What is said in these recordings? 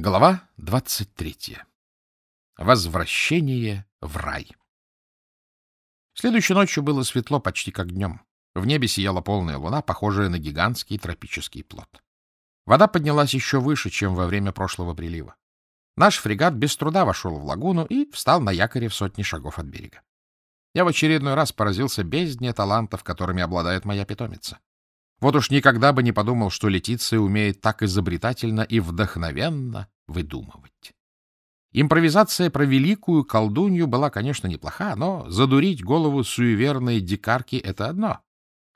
Глава 23. Возвращение в рай. Следующей ночью было светло почти как днем. В небе сияла полная луна, похожая на гигантский тропический плод. Вода поднялась еще выше, чем во время прошлого прилива. Наш фрегат без труда вошел в лагуну и встал на якоре в сотни шагов от берега. Я в очередной раз поразился бездне талантов, которыми обладает моя питомица. Вот уж никогда бы не подумал, что Летиция умеет так изобретательно и вдохновенно выдумывать. Импровизация про великую колдунью была, конечно, неплоха, но задурить голову суеверной дикарки — это одно,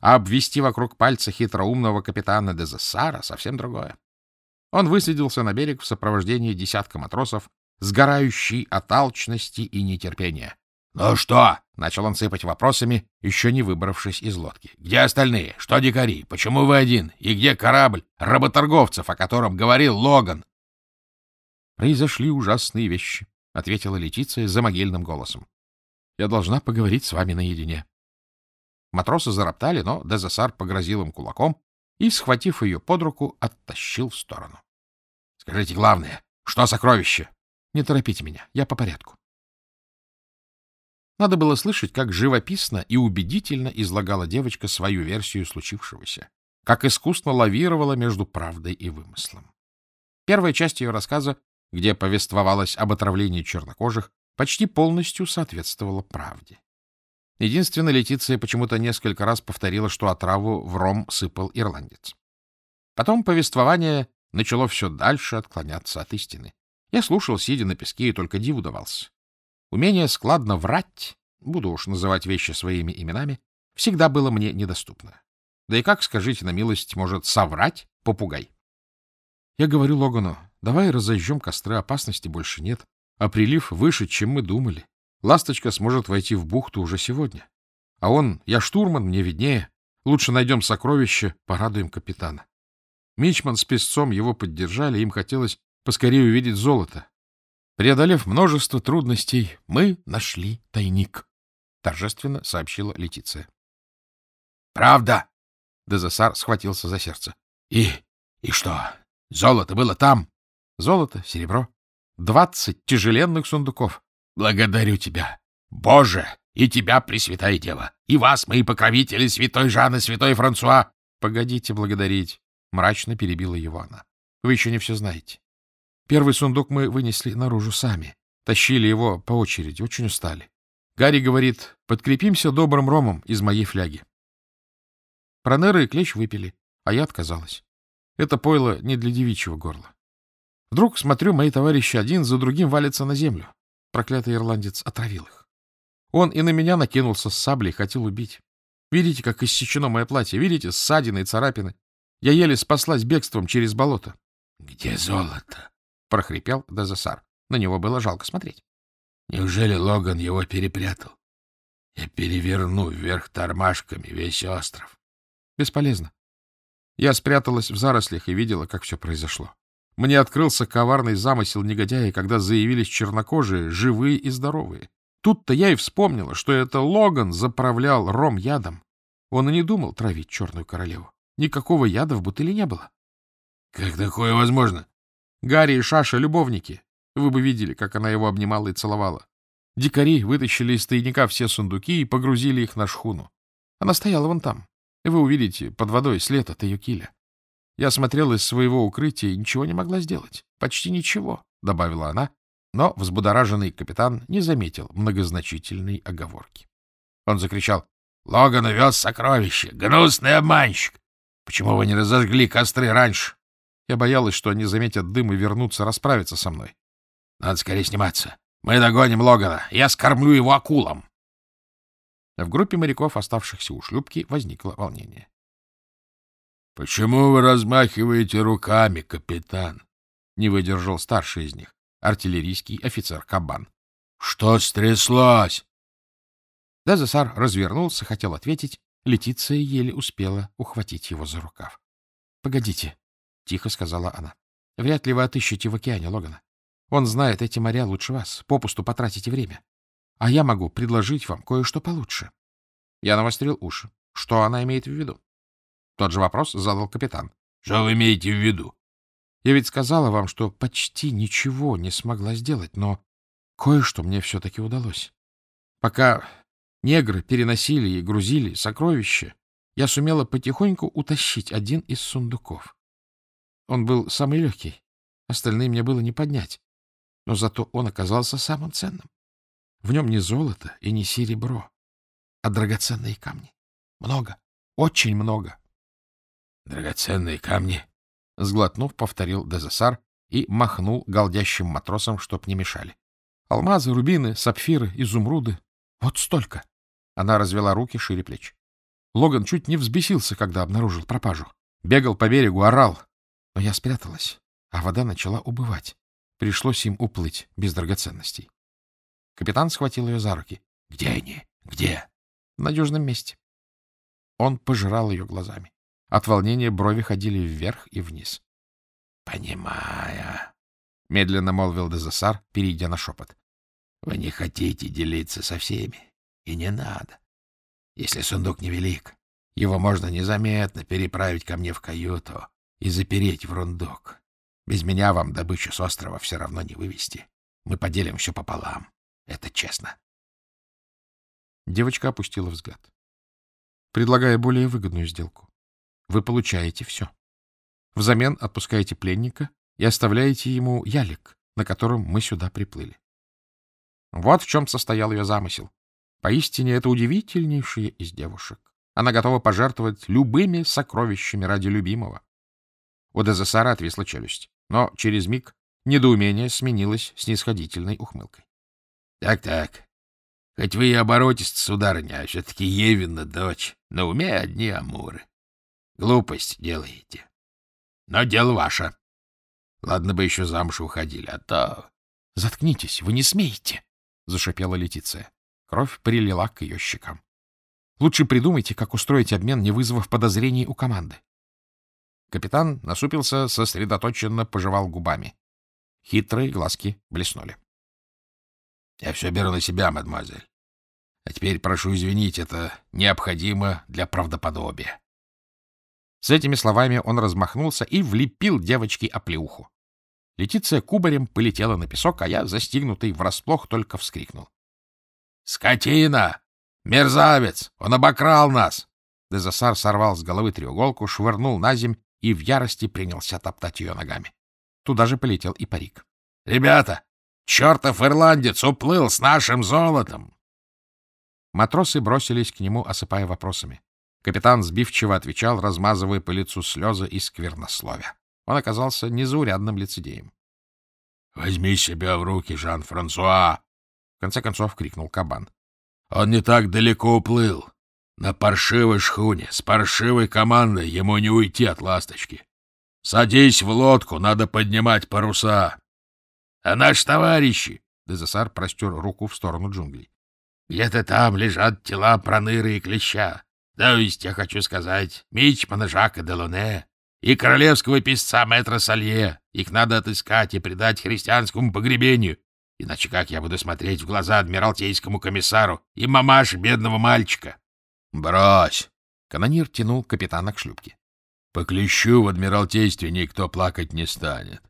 а обвести вокруг пальца хитроумного капитана Дезессара — совсем другое. Он высадился на берег в сопровождении десятка матросов, сгорающий от алчности и нетерпения. — Ну что? — начал он сыпать вопросами, еще не выбравшись из лодки. — Где остальные? Что дикари? Почему вы один? И где корабль работорговцев, о котором говорил Логан? — Произошли ужасные вещи, — ответила Летиция за могильным голосом. — Я должна поговорить с вами наедине. Матросы зароптали, но Дезасар погрозил им кулаком и, схватив ее под руку, оттащил в сторону. — Скажите главное, что сокровище? — Не торопите меня, я по порядку. Надо было слышать, как живописно и убедительно излагала девочка свою версию случившегося, как искусно лавировала между правдой и вымыслом. Первая часть ее рассказа, где повествовалось об отравлении чернокожих, почти полностью соответствовала правде. Единственно, Летиция почему-то несколько раз повторила, что отраву в ром сыпал ирландец. Потом повествование начало все дальше отклоняться от истины. Я слушал, сидя на песке, и только диву давался. Умение складно врать, буду уж называть вещи своими именами, всегда было мне недоступно. Да и как, скажите на милость, может соврать попугай? Я говорю Логану, давай разожжем костры, опасности больше нет, а прилив выше, чем мы думали. Ласточка сможет войти в бухту уже сегодня. А он, я штурман, мне виднее. Лучше найдем сокровище, порадуем капитана. Мичман с песцом его поддержали, им хотелось поскорее увидеть золото. Преодолев множество трудностей, мы нашли тайник, — торжественно сообщила Летиция. — Правда? — Дезасар схватился за сердце. — И... и что? Золото было там? — Золото, серебро. Двадцать тяжеленных сундуков. — Благодарю тебя. Боже! И тебя, Пресвятая Дева! И вас, мои покровители, святой Жан и святой Франсуа! — Погодите благодарить, — мрачно перебила его она. — Вы еще не все знаете. Первый сундук мы вынесли наружу сами. Тащили его по очереди, очень устали. Гарри говорит, подкрепимся добрым ромом из моей фляги. Пронеры и клещ выпили, а я отказалась. Это пойло не для девичьего горла. Вдруг, смотрю, мои товарищи один за другим валятся на землю. Проклятый ирландец отравил их. Он и на меня накинулся с саблей, хотел убить. Видите, как иссечено мое платье? Видите, ссадины и царапины? Я еле спаслась бегством через болото. — Где золото? Прохрипел Дезессар. На него было жалко смотреть. Неужели Логан его перепрятал? Я переверну вверх тормашками весь остров. Бесполезно. Я спряталась в зарослях и видела, как все произошло. Мне открылся коварный замысел негодяя, когда заявились чернокожие, живые и здоровые. Тут-то я и вспомнила, что это Логан заправлял ром ядом. Он и не думал травить черную королеву. Никакого яда в бутыле не было. — Как такое возможно? Гарри и Шаша — любовники. Вы бы видели, как она его обнимала и целовала. Дикари вытащили из тайника все сундуки и погрузили их на шхуну. Она стояла вон там. И вы увидите под водой след от ее киля. Я смотрел из своего укрытия и ничего не могла сделать. Почти ничего, — добавила она, но взбудораженный капитан не заметил многозначительной оговорки. Он закричал. — Логан увез сокровище! Гнусный обманщик! Почему вы не разожгли костры раньше? Я боялась, что они заметят дым и вернутся расправиться со мной. Надо скорее сниматься. Мы догоним Логана. Я скормлю его акулам. В группе моряков, оставшихся у шлюпки, возникло волнение. — Почему вы размахиваете руками, капитан? — не выдержал старший из них, артиллерийский офицер Кабан. — Что стряслось? Дезессар развернулся, хотел ответить. Летиция еле успела ухватить его за рукав. — Погодите, — тихо сказала она. — Вряд ли вы отыщете в океане Логана. Он знает эти моря лучше вас. Попусту потратите время. А я могу предложить вам кое-что получше. Я навострил уши. Что она имеет в виду? Тот же вопрос задал капитан. — Что вы имеете в виду? Я ведь сказала вам, что почти ничего не смогла сделать, но кое-что мне все-таки удалось. Пока негры переносили и грузили сокровища, я сумела потихоньку утащить один из сундуков. Он был самый легкий, остальные мне было не поднять, но зато он оказался самым ценным. В нем не золото и не серебро, а драгоценные камни. Много, очень много. — Драгоценные камни? — сглотнув, повторил Дезессар и махнул галдящим матросам, чтоб не мешали. Алмазы, рубины, сапфиры, изумруды. Вот столько. Она развела руки шире плеч. Логан чуть не взбесился, когда обнаружил пропажу. Бегал по берегу, орал. Но я спряталась, а вода начала убывать. Пришлось им уплыть без драгоценностей. Капитан схватил ее за руки. — Где они? Где? — В надежном месте. Он пожирал ее глазами. От волнения брови ходили вверх и вниз. — Понимаю, — медленно молвил Дезасар, перейдя на шепот. — Вы не хотите делиться со всеми, и не надо. Если сундук невелик, его можно незаметно переправить ко мне в каюту и запереть в рундук. Без меня вам добычу с острова все равно не вывести. Мы поделим все пополам. Это честно. Девочка опустила взгляд. Предлагая более выгодную сделку. Вы получаете все. Взамен отпускаете пленника и оставляете ему ялик, на котором мы сюда приплыли. Вот в чем состоял ее замысел. Поистине, это удивительнейшая из девушек. Она готова пожертвовать любыми сокровищами ради любимого. У Дезессара отвисла челюсть, но через миг недоумение сменилось снисходительной ухмылкой. Так-так. Хоть вы и оборотись, сударыня, а все-таки Евина дочь. На уме одни амуры. Глупость делаете. Но дело ваше. Ладно бы еще замуж уходили, а то... — Заткнитесь, вы не смеете! — зашипела Летиция. Кровь прилила к ее щекам. — Лучше придумайте, как устроить обмен, не вызвав подозрений у команды. Капитан насупился, сосредоточенно пожевал губами. Хитрые глазки блеснули. Я все беру на себя, мадемуазель. А теперь прошу извинить, это необходимо для правдоподобия. С этими словами он размахнулся и влепил девочке оплеуху. Летиция кубарем полетела на песок, а я, застигнутый врасплох, только вскрикнул. — Скотина! Мерзавец! Он обокрал нас! Дезасар сорвал с головы треуголку, швырнул на земь и в ярости принялся топтать ее ногами. Туда же полетел и парик. — Ребята, Чертов ирландец уплыл с нашим золотом! Матросы бросились к нему, осыпая вопросами. Капитан сбивчиво отвечал, размазывая по лицу слезы и сквернословия. Он оказался незаурядным лицедеем. — Возьми себя в руки, Жан-Франсуа! — в конце концов крикнул кабан. — Он не так далеко уплыл. На паршивой шхуне, с паршивой командой ему не уйти от ласточки. Садись в лодку, надо поднимать паруса. А наши товарищи... Дезессар простер руку в сторону джунглей. Где-то там лежат тела Проныры и Клеща. То есть, я хочу сказать, Мичмана Жака де Луне и королевского писца Мэтра Салье. Их надо отыскать и предать христианскому погребению. Иначе как я буду смотреть в глаза адмиралтейскому комиссару и мамаше бедного мальчика? — Брось! — канонир тянул капитана к шлюпке. — По в адмиралтействе никто плакать не станет.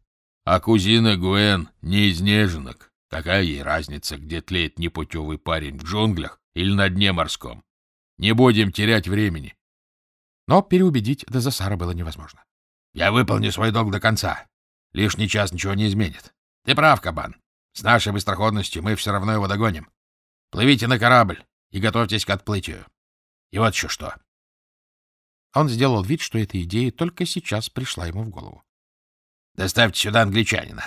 А кузина Гуэн не из неженок. Какая ей разница, где тлеет непутевый парень, в джунглях или на дне морском? Не будем терять времени. Но переубедить Дезасара было невозможно. Я выполню свой долг до конца. Лишний час ничего не изменит. Ты прав, кабан. С нашей быстроходностью мы все равно его догоним. Плывите на корабль и готовьтесь к отплытию. И вот еще что. Он сделал вид, что эта идея только сейчас пришла ему в голову. Доставьте сюда англичанина.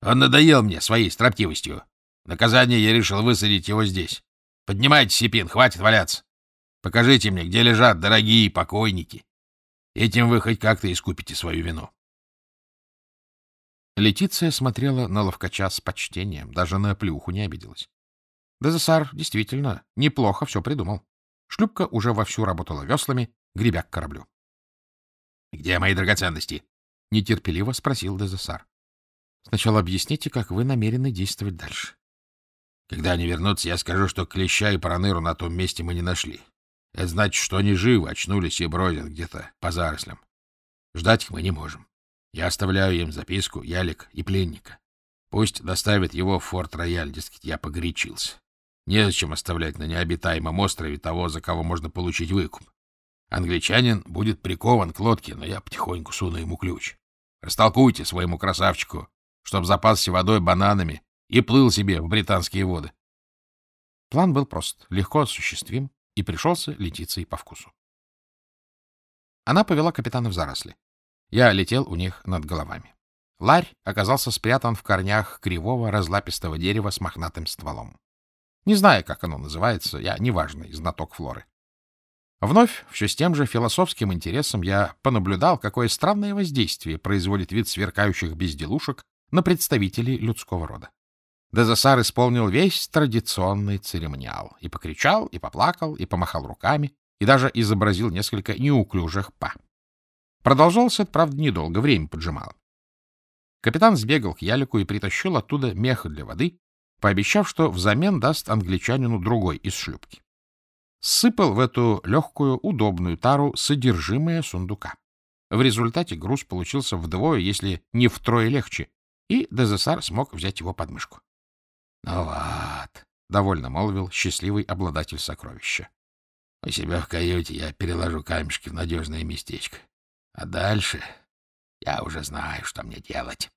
Он надоел мне своей строптивостью. Наказание я решил высадить его здесь. Поднимайте, Сипин, хватит валяться. Покажите мне, где лежат дорогие покойники. Этим вы хоть как-то искупите свою вину. Летиция смотрела на ловкача с почтением, даже на плюху не обиделась. Дезессар действительно неплохо все придумал. Шлюпка уже вовсю работала веслами, гребя к кораблю. — Где мои драгоценности? — нетерпеливо спросил Дезессар. — Сначала объясните, как вы намерены действовать дальше. — Когда они вернутся, я скажу, что клеща и параныру на том месте мы не нашли. Это значит, что они живы, очнулись и бродят где-то по зарослям. Ждать их мы не можем. Я оставляю им записку, ялик и пленника. Пусть доставят его в форт-рояль, дескать, я погорячился. Незачем оставлять на необитаемом острове того, за кого можно получить выкуп. Англичанин будет прикован к лодке, но я потихоньку суну ему ключ. Растолкуйте своему красавчику, чтоб запасся водой, бананами и плыл себе в британские воды. План был прост, легко осуществим и пришелся Летиции по вкусу. Она повела капитана в заросли. Я летел у них над головами. Ларь оказался спрятан в корнях кривого разлапистого дерева с мохнатым стволом. Не знаю, как оно называется, я неважный знаток флоры. Вновь, все с тем же философским интересом, я понаблюдал, какое странное воздействие производит вид сверкающих безделушек на представителей людского рода. Дезасар исполнил весь традиционный церемониал и покричал, и поплакал, и помахал руками, и даже изобразил несколько неуклюжих па. Продолжался это, правда, недолго, время поджимало. Капитан сбегал к ялику и притащил оттуда мех для воды, пообещав, что взамен даст англичанину другой из шлюпки. Сыпал в эту легкую, удобную тару содержимое сундука. В результате груз получился вдвое, если не втрое легче, и Дезессар смог взять его под мышку. — Ну вот, — довольно молвил счастливый обладатель сокровища. — У себя в каюте я переложу камешки в надежное местечко. А дальше я уже знаю, что мне делать.